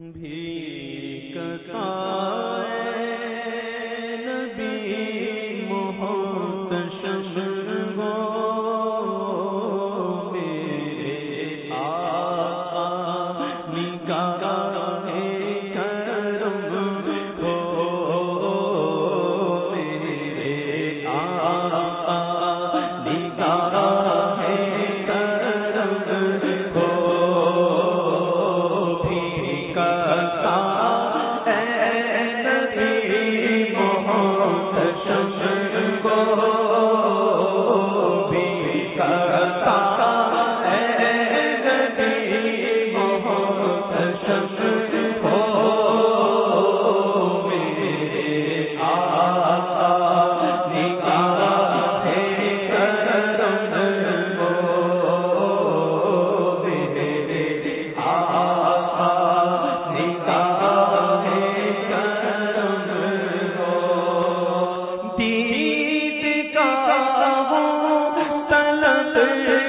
بھی نبی محتشم گو میرے تیرے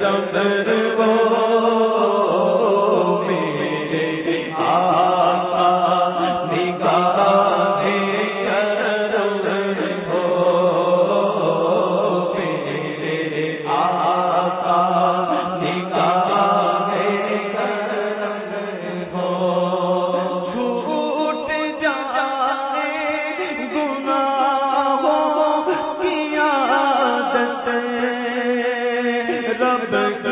کرم وہ تک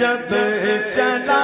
جب چلا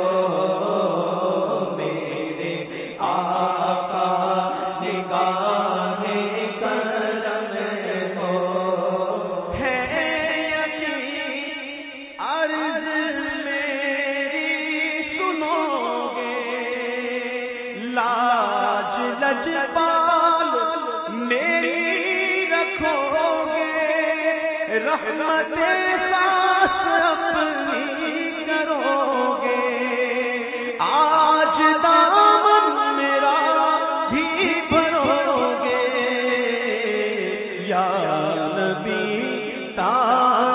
رحمت اپنی کرو گے۔ آج دامن میرا بھی بھرو گے۔ یا نبی تار